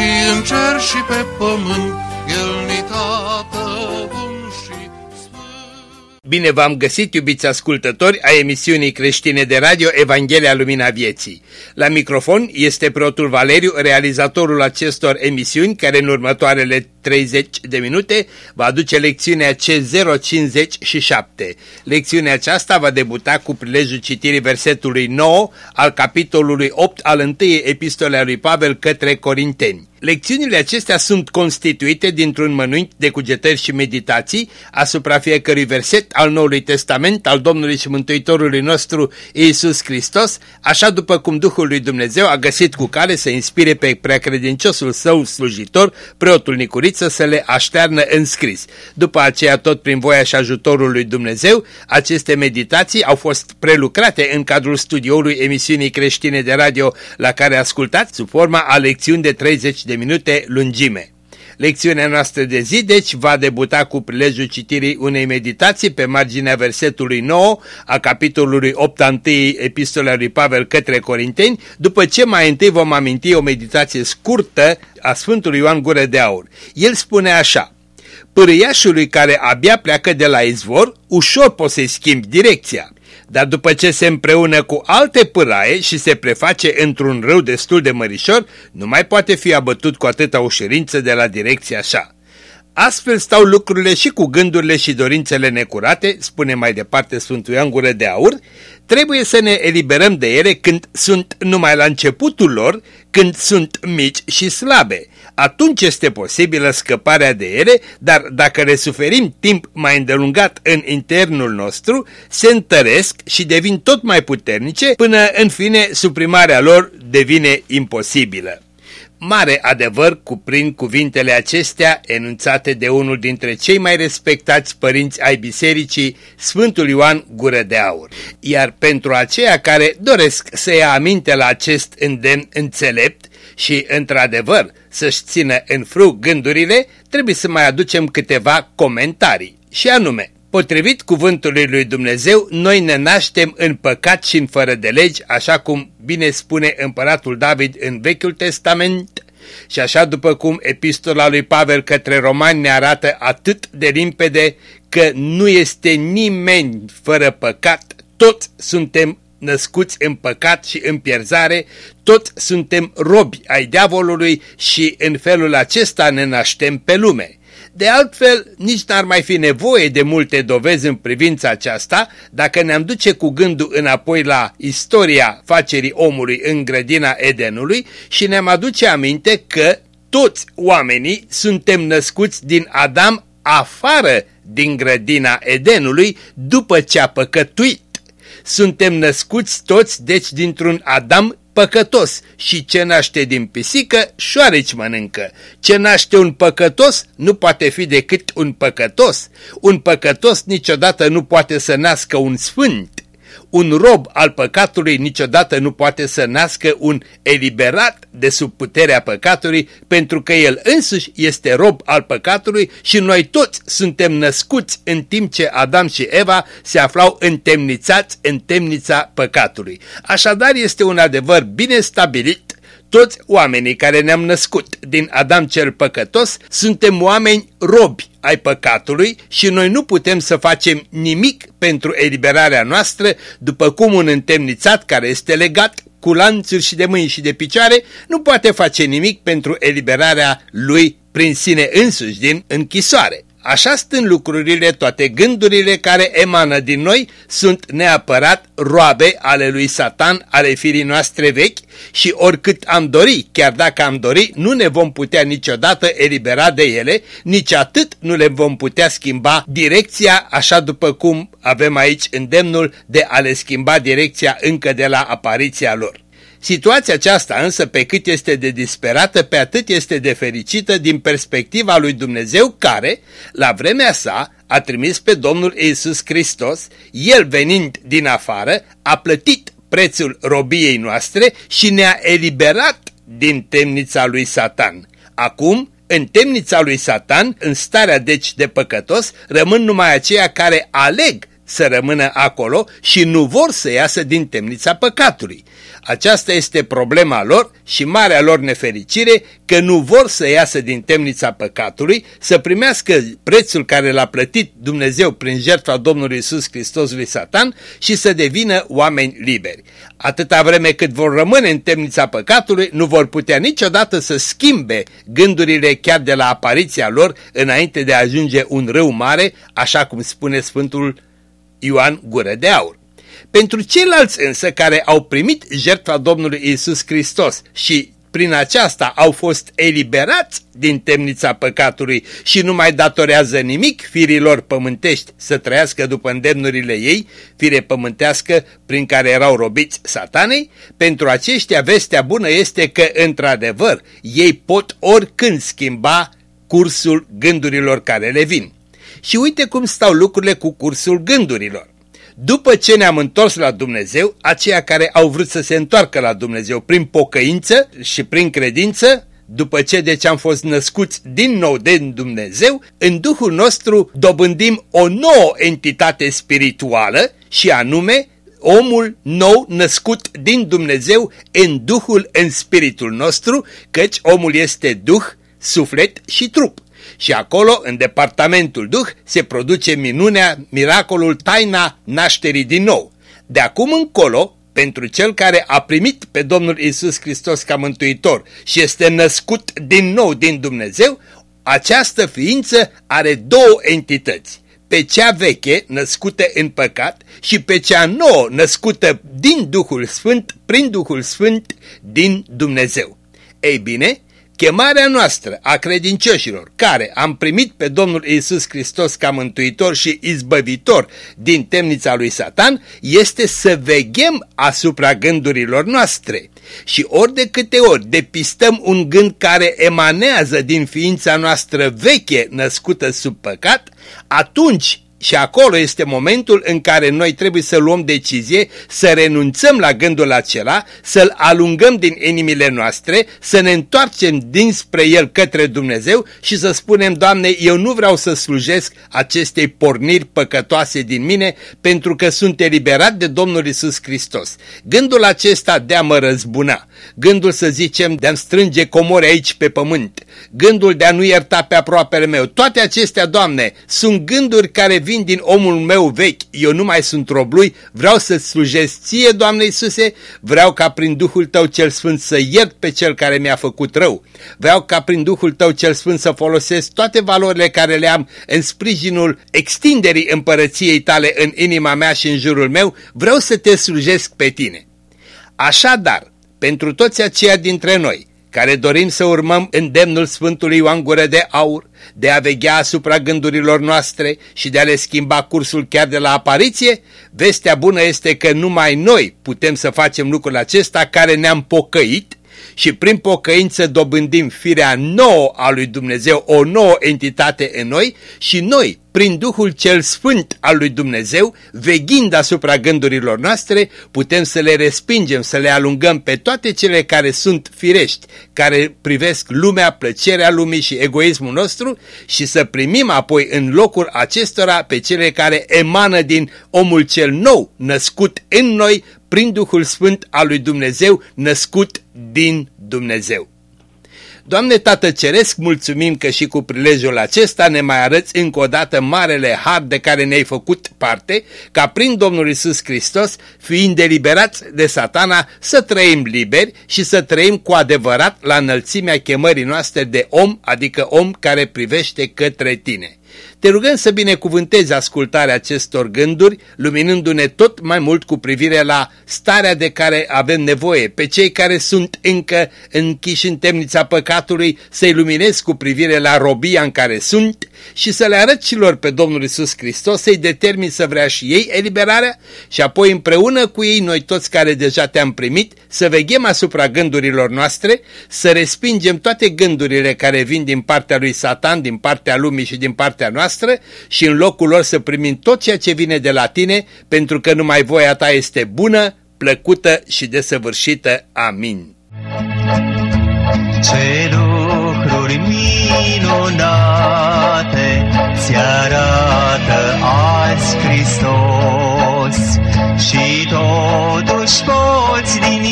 și în cer și pe pământ, El ni tată Bine v-am găsit, iubiți ascultători, a emisiunii creștine de radio Evanghelia Lumina Vieții. La microfon este preotul Valeriu, realizatorul acestor emisiuni, care în următoarele 30 de minute va aduce lecțiunea C057. Lecțiunea aceasta va debuta cu prilejul citirii versetului 9 al capitolului 8 al întâiei epistole a lui Pavel către Corinteni. Lecțiunile acestea sunt constituite dintr-un mănânc de cugetări și meditații asupra fiecărui verset al Noului Testament al Domnului și Mântuitorului nostru Iisus Hristos, așa după cum Duhul lui Dumnezeu a găsit cu care să inspire pe preacredinciosul său slujitor, preotul Nicuriță, să le aștearnă în scris. După aceea, tot prin voia și ajutorul lui Dumnezeu, aceste meditații au fost prelucrate în cadrul studioului emisiunii creștine de radio la care ascultați sub forma a lecțiuni de 30 de minute lungime. Lecțiunea noastră de zi, deci, va debuta cu prilejul citirii unei meditații pe marginea versetului 9 a capitolului 8 a 1 epistola lui Pavel către Corinteni, după ce mai întâi vom aminti o meditație scurtă a Sfântului Ioan Gură de Aur. El spune așa, Pârâiașului care abia pleacă de la izvor, ușor poți să-i schimbi direcția dar după ce se împreună cu alte pâraie și se preface într-un râu destul de mărișor, nu mai poate fi abătut cu atâta ușurință de la direcția așa. Astfel stau lucrurile și cu gândurile și dorințele necurate, spune mai departe Sfântul Ioan Gură de Aur, trebuie să ne eliberăm de ele când sunt numai la începutul lor, când sunt mici și slabe, atunci este posibilă scăparea de ele, dar dacă le suferim timp mai îndelungat în internul nostru, se întăresc și devin tot mai puternice, până în fine suprimarea lor devine imposibilă. Mare adevăr cuprind cuvintele acestea enunțate de unul dintre cei mai respectați părinți ai bisericii, Sfântul Ioan Gură de Aur. Iar pentru aceia care doresc să ia aminte la acest îndemn înțelept, și, într-adevăr, să-și țină în frug gândurile, trebuie să mai aducem câteva comentarii. Și anume, potrivit cuvântului lui Dumnezeu, noi ne naștem în păcat și în fără de legi, așa cum bine spune împăratul David în Vechiul Testament, și așa după cum epistola lui Pavel către romani ne arată atât de limpede că nu este nimeni fără păcat, toți suntem născuți în păcat și în pierzare, tot suntem robi ai diavolului și în felul acesta ne naștem pe lume. De altfel, nici n-ar mai fi nevoie de multe dovezi în privința aceasta dacă ne-am duce cu gândul înapoi la istoria facerii omului în grădina Edenului și ne-am aduce aminte că toți oamenii suntem născuți din Adam afară din grădina Edenului după ce a păcătuit. Suntem născuți toți, deci, dintr-un Adam păcătos și ce naște din pisică, șoareci mănâncă. Ce naște un păcătos nu poate fi decât un păcătos. Un păcătos niciodată nu poate să nască un sfânt. Un rob al păcatului niciodată nu poate să nască un eliberat de sub puterea păcatului, pentru că el însuși este rob al păcatului și noi toți suntem născuți în timp ce Adam și Eva se aflau întemnițați în temnița păcatului. Așadar este un adevăr bine stabilit toți oamenii care ne-am născut din Adam cel păcătos suntem oameni robi ai păcatului și noi nu putem să facem nimic pentru eliberarea noastră, după cum un întemnițat care este legat cu lanțuri și de mâini și de picioare nu poate face nimic pentru eliberarea lui prin sine însuși din închisoare. Așa stând lucrurile, toate gândurile care emană din noi sunt neapărat roabe ale lui Satan, ale firii noastre vechi și oricât am dori, chiar dacă am dori, nu ne vom putea niciodată elibera de ele, nici atât nu le vom putea schimba direcția așa după cum avem aici îndemnul de a le schimba direcția încă de la apariția lor. Situația aceasta însă pe cât este de disperată, pe atât este de fericită din perspectiva lui Dumnezeu care, la vremea sa, a trimis pe Domnul Iisus Hristos, El venind din afară, a plătit prețul robiei noastre și ne-a eliberat din temnița lui Satan. Acum, în temnița lui Satan, în starea deci de păcătos, rămân numai aceia care aleg să rămână acolo și nu vor să iasă din temnița păcatului. Aceasta este problema lor și marea lor nefericire că nu vor să iasă din temnița păcatului, să primească prețul care l-a plătit Dumnezeu prin jertfa Domnului Isus Hristos lui Satan și să devină oameni liberi. Atâta vreme cât vor rămâne în temnița păcatului, nu vor putea niciodată să schimbe gândurile chiar de la apariția lor înainte de a ajunge un râu mare, așa cum spune Sfântul Ioan Gură de Aur. Pentru ceilalți însă care au primit jertfa Domnului Isus Hristos și prin aceasta au fost eliberați din temnița păcatului și nu mai datorează nimic firilor pământești să trăiască după îndemnurile ei, fire pământească prin care erau robiți satanei, pentru aceștia vestea bună este că, într-adevăr, ei pot oricând schimba cursul gândurilor care le vin. Și uite cum stau lucrurile cu cursul gândurilor. După ce ne-am întors la Dumnezeu, aceia care au vrut să se întoarcă la Dumnezeu prin pocăință și prin credință, după ce deci am fost născuți din nou de Dumnezeu, în Duhul nostru dobândim o nouă entitate spirituală și anume omul nou născut din Dumnezeu în Duhul, în spiritul nostru, căci omul este Duh, suflet și trup și acolo, în departamentul Duh, se produce minunea, miracolul, taina nașterii din nou. De acum încolo, pentru cel care a primit pe Domnul Isus Hristos ca mântuitor și este născut din nou din Dumnezeu, această ființă are două entități. Pe cea veche, născută în păcat, și pe cea nouă, născută din Duhul Sfânt, prin Duhul Sfânt, din Dumnezeu. Ei bine, Chemarea noastră a credincioșilor care am primit pe Domnul Isus Hristos ca mântuitor și izbăvitor din temnița lui Satan este să veghem asupra gândurilor noastre. Și ori de câte ori depistăm un gând care emanează din ființa noastră veche născută sub păcat, atunci și acolo este momentul în care noi trebuie să luăm decizie, să renunțăm la gândul acela, să-l alungăm din inimile noastre, să ne întoarcem dinspre el către Dumnezeu și să spunem, Doamne, eu nu vreau să slujesc acestei porniri păcătoase din mine pentru că sunt eliberat de Domnul Isus Hristos. Gândul acesta de a mă răzbuna, gândul să zicem de a strânge comori aici pe pământ, gândul de a nu ierta pe aproapele meu, toate acestea, Doamne, sunt gânduri care vin din omul meu vechi, eu nu mai sunt rob lui, vreau să-ți slujesc ție, Doamne Iisuse, vreau ca prin Duhul Tău cel Sfânt să iert pe cel care mi-a făcut rău, vreau ca prin Duhul Tău cel Sfânt să folosesc toate valorile care le am în sprijinul extinderii împărăției tale în inima mea și în jurul meu, vreau să te slujesc pe tine. Așadar, pentru toți aceia dintre noi care dorim să urmăm îndemnul Sfântului Ioan Gură de Aur, de a veghea asupra gândurilor noastre și de a le schimba cursul chiar de la apariție, vestea bună este că numai noi putem să facem lucrul acesta care ne-am pocăit și prin pocăință dobândim firea nouă a lui Dumnezeu, o nouă entitate în noi și noi, prin Duhul cel Sfânt al lui Dumnezeu, veghind asupra gândurilor noastre, putem să le respingem, să le alungăm pe toate cele care sunt firești, care privesc lumea, plăcerea lumii și egoismul nostru și să primim apoi în locul acestora pe cele care emană din omul cel nou, născut în noi, prin Duhul Sfânt al lui Dumnezeu, născut din Dumnezeu. Doamne Tată Ceresc, mulțumim că și cu prilejul acesta ne mai arăți încă o dată marele har de care ne-ai făcut parte, ca prin Domnul Isus Hristos, fiind deliberați de satana, să trăim liberi și să trăim cu adevărat la înălțimea chemării noastre de om, adică om care privește către tine. Te rugăm să binecuvântezi ascultarea acestor gânduri, luminându-ne tot mai mult cu privire la starea de care avem nevoie, pe cei care sunt încă închiși în temnița păcatului, să-i luminezi cu privire la robia în care sunt și să le arăt celor pe Domnul Isus Hristos, să-i determini să vrea și ei eliberarea și apoi împreună cu ei, noi toți care deja te-am primit, să veghem asupra gândurilor noastre, să respingem toate gândurile care vin din partea lui Satan, din partea lumii și din partea noastră și în locul lor să primim tot ceea ce vine de la tine, pentru că numai voia ta este bună, plăcută și desăvârșită. Amin. Ce lucruri minunate ți arată azi Hristos și totuși poți din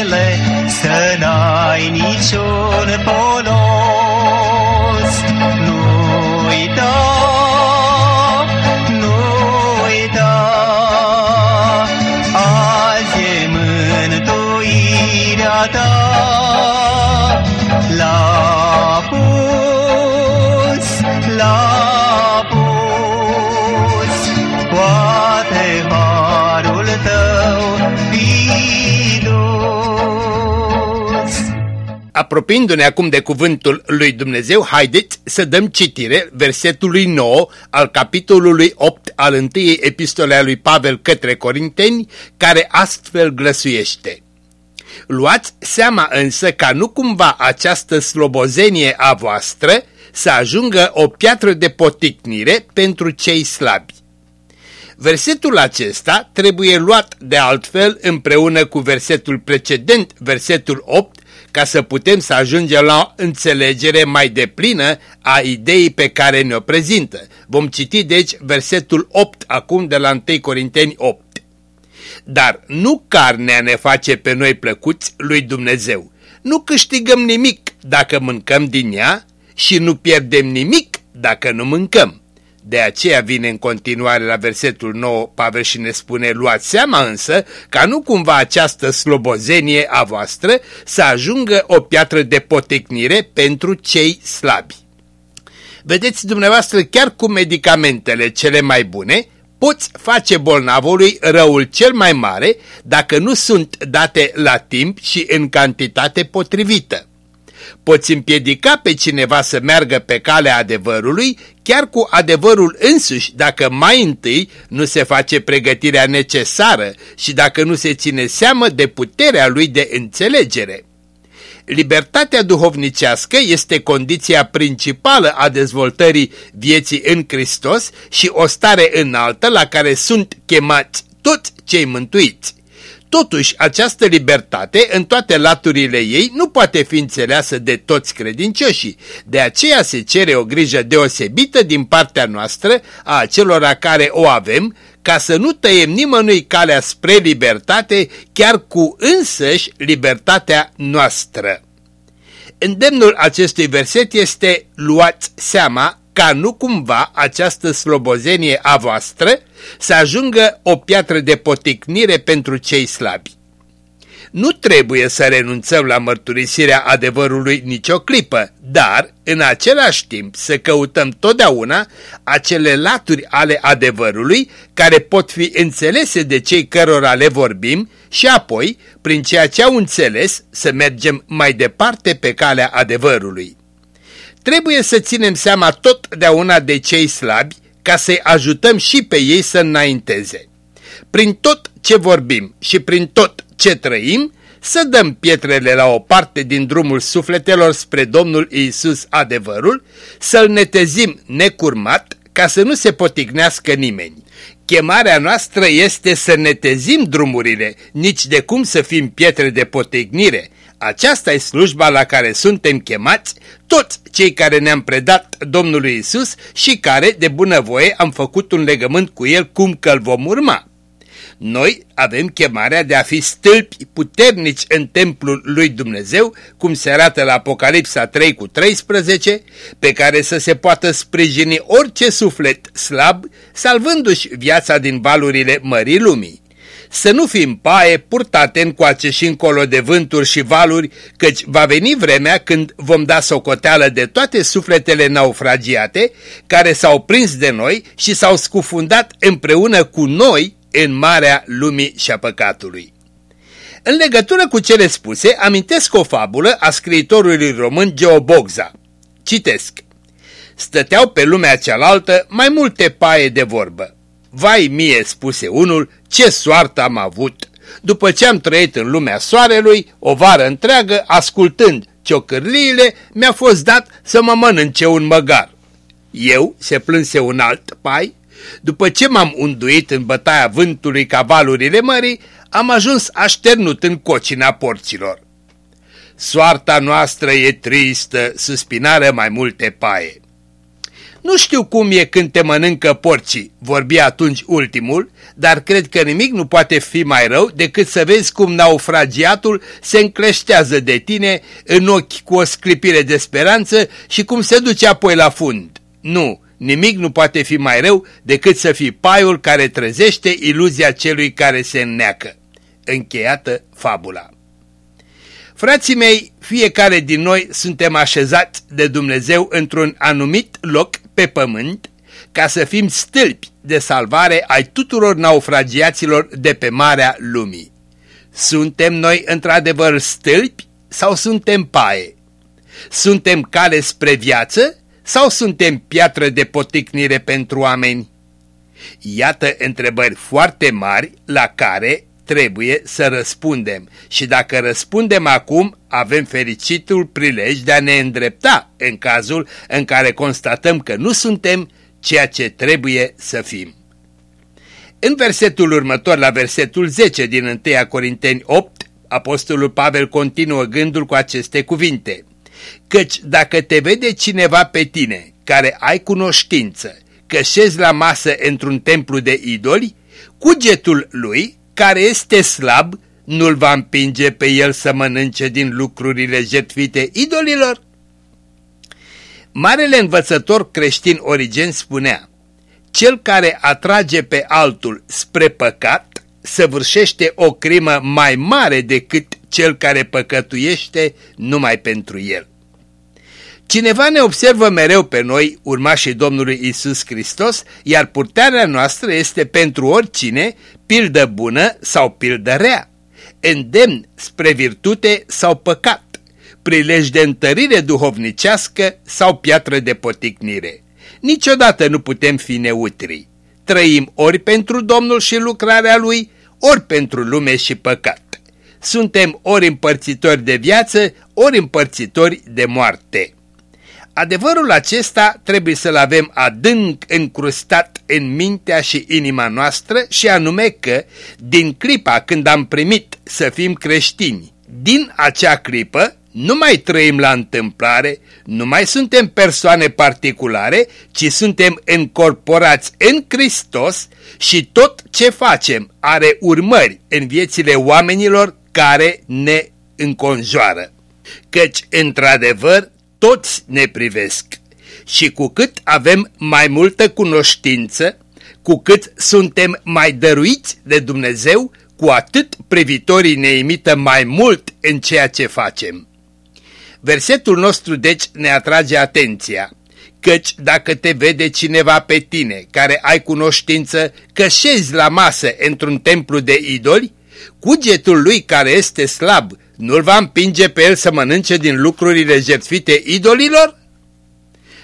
ele să n-ai niciun polos. Nu uita, Apropiindu-ne acum de cuvântul lui Dumnezeu, haideți să dăm citire versetului 9 al capitolului 8 al întâiei epistole a lui Pavel către Corinteni, care astfel glăsuiește. Luați seama însă ca nu cumva această slobozenie a voastră să ajungă o piatră de poticnire pentru cei slabi. Versetul acesta trebuie luat de altfel împreună cu versetul precedent, versetul 8, ca să putem să ajungem la o înțelegere mai deplină a ideii pe care ne-o prezintă. Vom citi deci versetul 8 acum de la 1 Corinteni 8. Dar nu carnea ne face pe noi plăcuți lui Dumnezeu. Nu câștigăm nimic dacă mâncăm din ea și nu pierdem nimic dacă nu mâncăm. De aceea vine în continuare la versetul 9 Pavel și ne spune, luați seama însă ca nu cumva această slobozenie a voastră să ajungă o piatră de potecnire pentru cei slabi. Vedeți dumneavoastră, chiar cu medicamentele cele mai bune, poți face bolnavului răul cel mai mare dacă nu sunt date la timp și în cantitate potrivită. Poți împiedica pe cineva să meargă pe calea adevărului chiar cu adevărul însuși dacă mai întâi nu se face pregătirea necesară și dacă nu se ține seamă de puterea lui de înțelegere. Libertatea duhovnicească este condiția principală a dezvoltării vieții în Hristos și o stare înaltă la care sunt chemați toți cei mântuiți. Totuși, această libertate, în toate laturile ei, nu poate fi înțeleasă de toți credincioșii. De aceea se cere o grijă deosebită din partea noastră a acelora care o avem, ca să nu tăiem nimănui calea spre libertate, chiar cu însăși libertatea noastră. Îndemnul acestui verset este luați seama ca nu cumva această slobozenie a voastră să ajungă o piatră de poticnire pentru cei slabi. Nu trebuie să renunțăm la mărturisirea adevărului nicio clipă, dar, în același timp, să căutăm totdeauna acele laturi ale adevărului care pot fi înțelese de cei cărora le vorbim și apoi, prin ceea ce au înțeles, să mergem mai departe pe calea adevărului. Trebuie să ținem seama totdeauna de cei slabi ca să-i ajutăm și pe ei să înainteze. Prin tot ce vorbim și prin tot ce trăim, să dăm pietrele la o parte din drumul sufletelor spre Domnul Iisus adevărul, să-L netezim necurmat ca să nu se potignească nimeni. Chemarea noastră este să netezim drumurile, nici de cum să fim pietre de potignire. Aceasta e slujba la care suntem chemați toți cei care ne-am predat Domnului Isus și care, de bunăvoie, am făcut un legământ cu El cum că îl vom urma. Noi avem chemarea de a fi stâlpi puternici în templul lui Dumnezeu, cum se arată la Apocalipsa 3 cu 13, pe care să se poată sprijini orice suflet slab, salvându-și viața din valurile mării lumii. Să nu fim paie purtate încoace și încolo de vânturi și valuri, căci va veni vremea când vom da socoteală de toate sufletele naufragiate care s-au prins de noi și s-au scufundat împreună cu noi în marea lumii și a păcatului. În legătură cu cele spuse, amintesc o fabulă a scriitorului român Geobogza. Citesc. Stăteau pe lumea cealaltă mai multe paie de vorbă. Vai mie, spuse unul, ce soartă am avut! După ce am trăit în lumea soarelui, o vară întreagă, ascultând ciocârliile, mi-a fost dat să mă mănânce un măgar. Eu, se plânse un alt pai, după ce m-am unduit în bătaia vântului cavalurile mării, am ajuns așternut în cocina porților. Soarta noastră e tristă, suspinară mai multe paie. Nu știu cum e când te mănâncă porcii, vorbi atunci ultimul, dar cred că nimic nu poate fi mai rău decât să vezi cum naufragiatul se încleștează de tine în ochi cu o sclipire de speranță și cum se duce apoi la fund. Nu, nimic nu poate fi mai rău decât să fii paiul care trezește iluzia celui care se înneacă. Încheiată fabula. Frații mei, fiecare din noi suntem așezați de Dumnezeu într-un anumit loc pe pământ ca să fim stâlpi de salvare ai tuturor naufragiaților de pe marea lumii. Suntem noi într-adevăr stâlpi sau suntem paie? Suntem cale spre viață sau suntem piatră de poticnire pentru oameni? Iată întrebări foarte mari la care trebuie să răspundem și dacă răspundem acum, avem fericitul prilej de a ne îndrepta în cazul în care constatăm că nu suntem ceea ce trebuie să fim. În versetul următor, la versetul 10 din 1 Corinteni 8, Apostolul Pavel continuă gândul cu aceste cuvinte. Căci dacă te vede cineva pe tine, care ai cunoștință, că șezi la masă într-un templu de idoli, cugetul lui care este slab, nu-l va împinge pe el să mănânce din lucrurile jertfite idolilor? Marele învățător creștin Origen spunea, Cel care atrage pe altul spre păcat săvârșește o crimă mai mare decât cel care păcătuiește numai pentru el. Cineva ne observă mereu pe noi, urmașii Domnului Isus Hristos, iar purtarea noastră este pentru oricine pildă bună sau pildă rea, îndemn spre virtute sau păcat, prilej de întărire duhovnicească sau piatră de poticnire. Niciodată nu putem fi neutri. Trăim ori pentru Domnul și lucrarea Lui, ori pentru lume și păcat. Suntem ori împărțitori de viață, ori împărțitori de moarte. Adevărul acesta trebuie să-l avem adânc încrustat în mintea și inima noastră și anume că, din clipa când am primit să fim creștini, din acea clipă nu mai trăim la întâmplare, nu mai suntem persoane particulare, ci suntem încorporați în Hristos și tot ce facem are urmări în viețile oamenilor care ne înconjoară. Căci, într-adevăr, toți ne privesc și cu cât avem mai multă cunoștință, cu cât suntem mai dăruiți de Dumnezeu, cu atât privitorii ne imită mai mult în ceea ce facem. Versetul nostru deci ne atrage atenția, căci dacă te vede cineva pe tine care ai cunoștință că șezi la masă într-un templu de idoli, cugetul lui care este slab nu-l va împinge pe el să mănânce din lucrurile jertfite idolilor?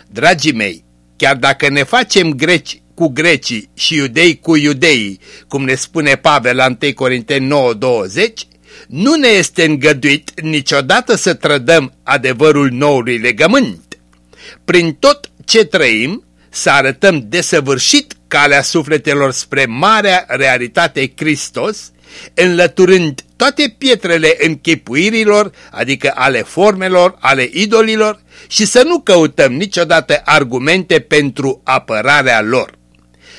Dragii mei, chiar dacă ne facem greci cu grecii și iudei cu iudeii, cum ne spune Pavel la 1 Corinteni 9:20, nu ne este îngăduit niciodată să trădăm adevărul noului legământ. Prin tot ce trăim, să arătăm desăvârșit calea sufletelor spre marea realitate Hristos, înlăturând toate pietrele închipuirilor, adică ale formelor, ale idolilor, și să nu căutăm niciodată argumente pentru apărarea lor.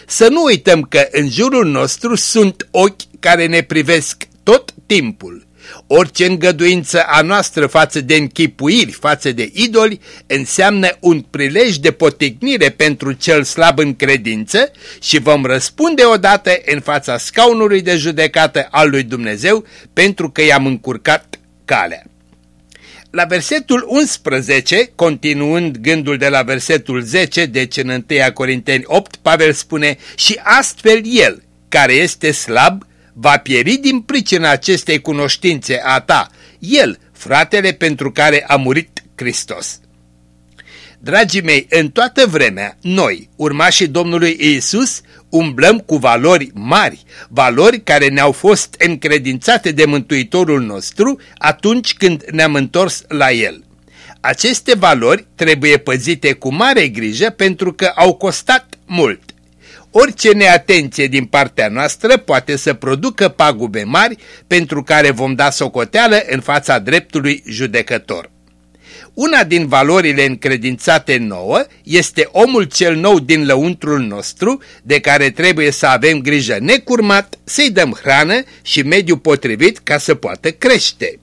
Să nu uităm că în jurul nostru sunt ochi care ne privesc tot timpul, Orice îngăduință a noastră față de închipuiri, față de idoli, înseamnă un prilej de potignire pentru cel slab în credință și vom răspunde odată în fața scaunului de judecată al lui Dumnezeu pentru că i-am încurcat calea. La versetul 11, continuând gândul de la versetul 10, deci în 1 Corinteni 8, Pavel spune și astfel el, care este slab, va pieri din pricina acestei cunoștințe a ta, el, fratele pentru care a murit Hristos. Dragii mei, în toată vremea, noi, urmașii Domnului Isus, umblăm cu valori mari, valori care ne-au fost încredințate de Mântuitorul nostru atunci când ne-am întors la El. Aceste valori trebuie păzite cu mare grijă pentru că au costat mult. Orice neatenție din partea noastră poate să producă pagube mari pentru care vom da socoteală în fața dreptului judecător. Una din valorile încredințate nouă este omul cel nou din lăuntrul nostru, de care trebuie să avem grijă necurmat, să-i dăm hrană și mediu potrivit ca să poată crește.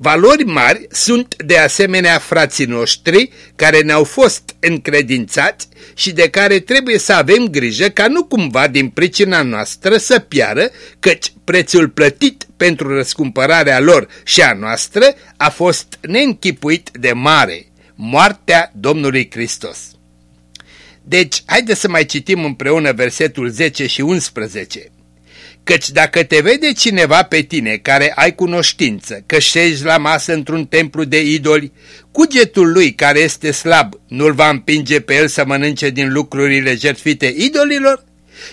Valori mari sunt de asemenea frații noștri care ne-au fost încredințați și de care trebuie să avem grijă ca nu cumva din pricina noastră să piară, căci prețul plătit pentru răscumpărarea lor și a noastră a fost neînchipuit de mare, moartea Domnului Hristos. Deci, haideți să mai citim împreună versetul 10 și 11. Căci dacă te vede cineva pe tine care ai cunoștință că șezi la masă într-un templu de idoli, cugetul lui care este slab nu-l va împinge pe el să mănânce din lucrurile jertfite idolilor?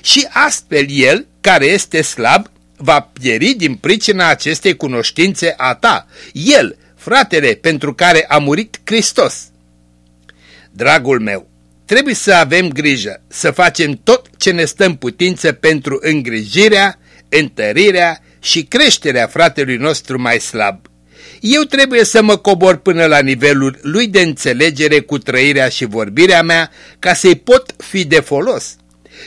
Și astfel el, care este slab, va pieri din pricina acestei cunoștințe a ta, el, fratele pentru care a murit Hristos. Dragul meu, trebuie să avem grijă, să facem tot ce ne stă în putință pentru îngrijirea, întărirea și creșterea fratelui nostru mai slab. Eu trebuie să mă cobor până la nivelul lui de înțelegere cu trăirea și vorbirea mea ca să-i pot fi de folos.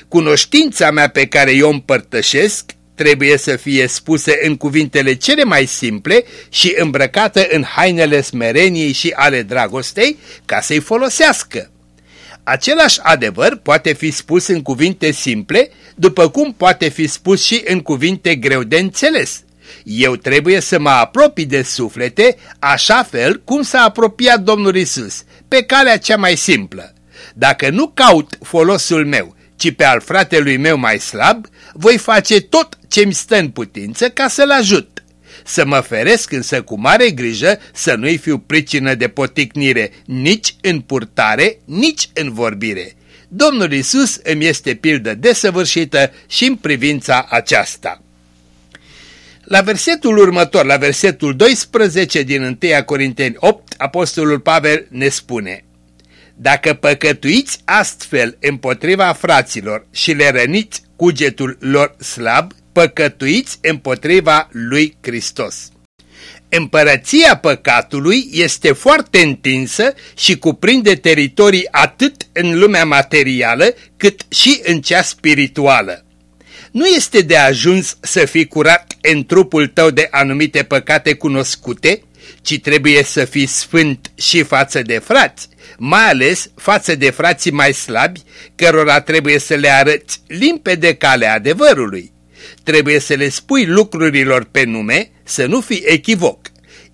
Cunoștința mea pe care eu împărtășesc trebuie să fie spuse în cuvintele cele mai simple și îmbrăcată în hainele smereniei și ale dragostei ca să-i folosească. Același adevăr poate fi spus în cuvinte simple, după cum poate fi spus și în cuvinte greu de înțeles. Eu trebuie să mă apropii de suflete așa fel cum s-a apropiat Domnul Isus, pe calea cea mai simplă. Dacă nu caut folosul meu, ci pe al fratelui meu mai slab, voi face tot ce-mi stă în putință ca să-l ajut să mă feresc însă cu mare grijă să nu-i fiu pricină de poticnire nici în purtare, nici în vorbire. Domnul Isus îmi este pildă desăvârșită și în privința aceasta. La versetul următor, la versetul 12 din 1 Corinteni 8, Apostolul Pavel ne spune Dacă păcătuiți astfel împotriva fraților și le răniți cugetul lor slab, păcătuiți împotriva lui Hristos. Împărăția păcatului este foarte întinsă și cuprinde teritorii atât în lumea materială cât și în cea spirituală. Nu este de ajuns să fii curat în trupul tău de anumite păcate cunoscute, ci trebuie să fii sfânt și față de frați, mai ales față de frații mai slabi, cărora trebuie să le arăți limpede calea adevărului. Trebuie să le spui lucrurilor pe nume, să nu fii echivoc.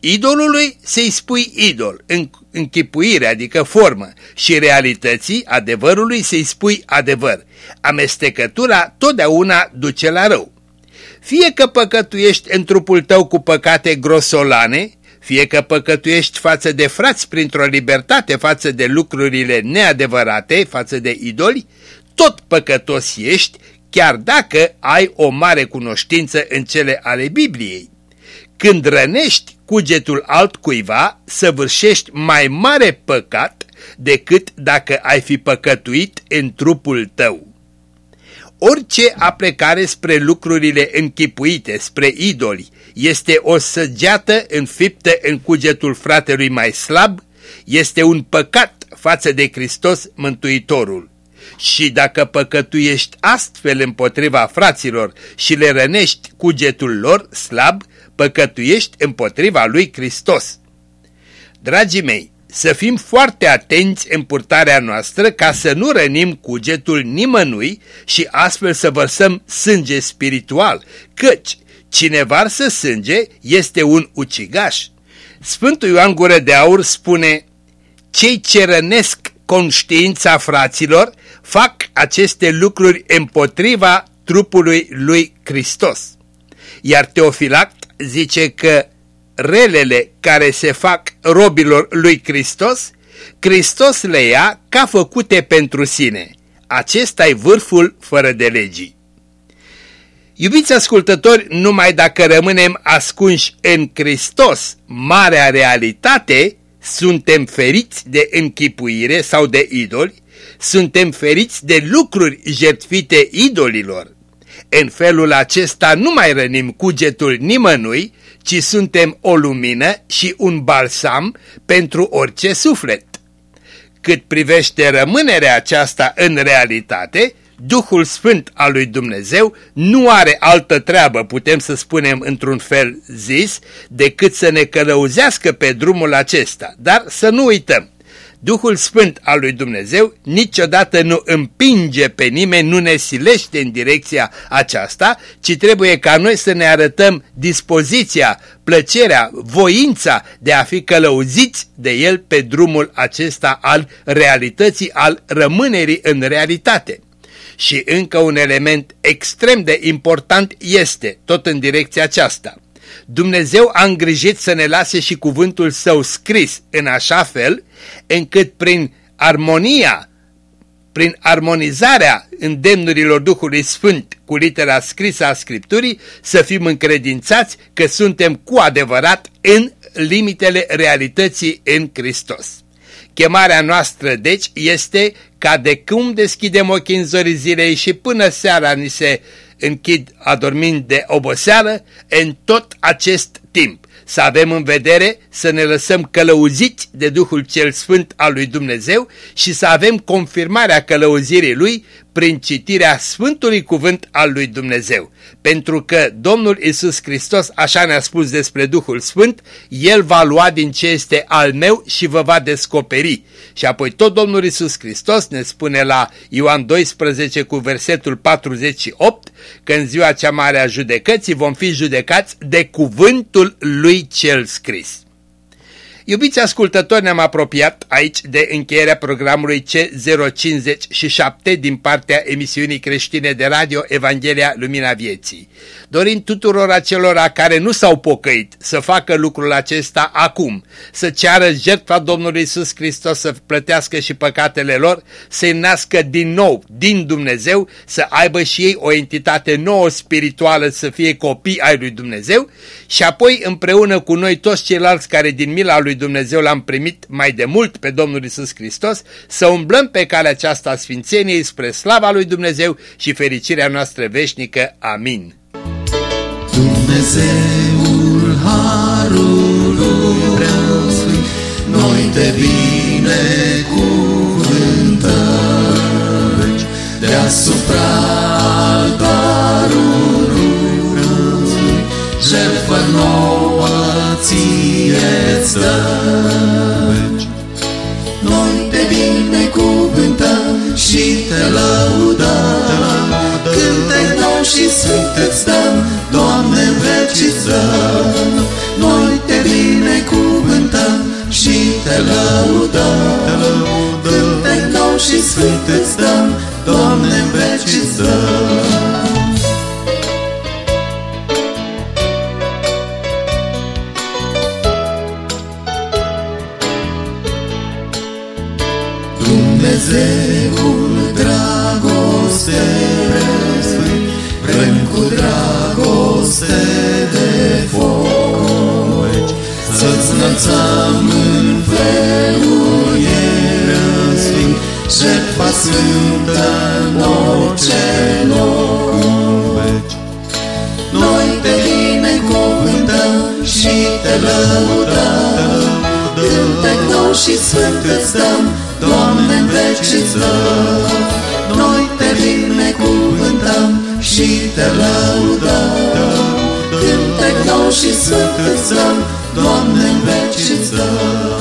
Idolului să-i spui idol, în închipuire, adică formă, și realității, adevărului, să-i spui adevăr. Amestecătura totdeauna duce la rău. Fie că păcătuiești în trupul tău cu păcate grosolane, fie că păcătuiești față de frați printr-o libertate față de lucrurile neadevărate, față de idoli, tot păcătos ești chiar dacă ai o mare cunoștință în cele ale Bibliei. Când rănești cugetul altcuiva, săvârșești mai mare păcat decât dacă ai fi păcătuit în trupul tău. Orice aplecare spre lucrurile închipuite, spre idoli, este o săgeată înfiptă în cugetul fratelui mai slab, este un păcat față de Hristos Mântuitorul. Și dacă păcătuiești astfel împotriva fraților și le rănești cugetul lor slab, păcătuiești împotriva lui Hristos. Dragii mei, să fim foarte atenți în purtarea noastră ca să nu rănim cugetul nimănui și astfel să vărsăm sânge spiritual, căci cine varsă sânge este un ucigaș. Sfântul Ioan Gură de Aur spune, cei ce rănesc conștiința fraților fac aceste lucruri împotriva trupului lui Hristos. Iar Teofilact zice că relele care se fac robilor lui Hristos, Hristos le ia ca făcute pentru sine. acesta e vârful fără de legii. Iubiți ascultători, numai dacă rămânem ascunși în Hristos, marea realitate, suntem feriți de închipuire sau de idoli, suntem feriți de lucruri jertfite idolilor. În felul acesta nu mai rănim cugetul nimănui, ci suntem o lumină și un balsam pentru orice suflet. Cât privește rămânerea aceasta în realitate, Duhul Sfânt al lui Dumnezeu nu are altă treabă, putem să spunem într-un fel zis, decât să ne călăuzească pe drumul acesta. Dar să nu uităm, Duhul Sfânt al lui Dumnezeu niciodată nu împinge pe nimeni, nu ne silește în direcția aceasta, ci trebuie ca noi să ne arătăm dispoziția, plăcerea, voința de a fi călăuziți de El pe drumul acesta al realității, al rămânerii în realitate. Și încă un element extrem de important este, tot în direcția aceasta. Dumnezeu a îngrijit să ne lase și cuvântul său scris în așa fel încât prin armonia, prin armonizarea îndemnurilor Duhului Sfânt cu litera scrisă a Scripturii, să fim încredințați că suntem cu adevărat în limitele realității în Hristos. Chemarea noastră, deci, este ca de cum deschidem ochii în zorii zilei și până seara ni se închid adormind de oboseală, în tot acest timp. Să avem în vedere să ne lăsăm călăuziți de Duhul cel Sfânt al lui Dumnezeu și să avem confirmarea călăuzirii Lui prin citirea Sfântului Cuvânt al lui Dumnezeu. Pentru că Domnul Isus Hristos așa ne-a spus despre Duhul Sfânt, El va lua din ce este al meu și vă va descoperi. Și apoi tot Domnul Isus Hristos ne spune la Ioan 12 cu versetul 48 că în ziua cea mare a judecății vom fi judecați de cuvântul lui cel scris. Iubiți ascultători, ne-am apropiat aici de încheierea programului C057 din partea emisiunii creștine de radio Evanghelia Lumina Vieții. Dorim tuturor acelora care nu s-au pocăit să facă lucrul acesta acum, să ceară jertfa Domnului Isus Hristos să plătească și păcatele lor, să-i nască din nou din Dumnezeu, să aibă și ei o entitate nouă spirituală, să fie copii ai lui Dumnezeu și apoi împreună cu noi toți ceilalți care din mila lui Dumnezeu l-am primit mai de mult pe Domnul Isus Hristos, să umblăm pe calea aceasta a Sfințeniei spre slava lui Dumnezeu și fericirea noastră veșnică. Amin. Dumnezeul Harului Preasfânt, noi te binecuvântăm ție-ți dăm. Noi te binecuvântăm și te lăudăm, cântec nou și sfânt îți dăm, Doamne, în veci îți dăm. Noi te binecuvântăm și te lăudăm, cântec nou și sfânt îți dăm, Doamne, în veci îți dăm. Dumnezeul dragoste sfânt, vrem cu dragoste de foc, să-ți înălțăm în felul ei sfânt, jertfa sfântă în orice loc. Noi te binecuvântăm și te lăudăm, cântec nou și sfânt îți dăm, Doamne, în veci îți dăm. Noi te binecuvântăm și te lăudăm, cântec dau și sfânt îți dăm, Doamne, în veci îți dăm.